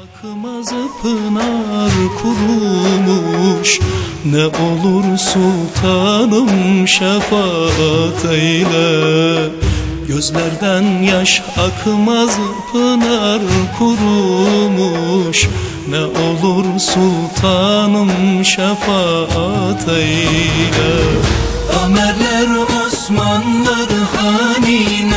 Akmaz pınar kurumuş Ne olur sultanım şefaat eyle. Gözlerden yaş akmaz pınar kurumuş Ne olur sultanım şefaat eyle. Ömerler Osmanlılar hani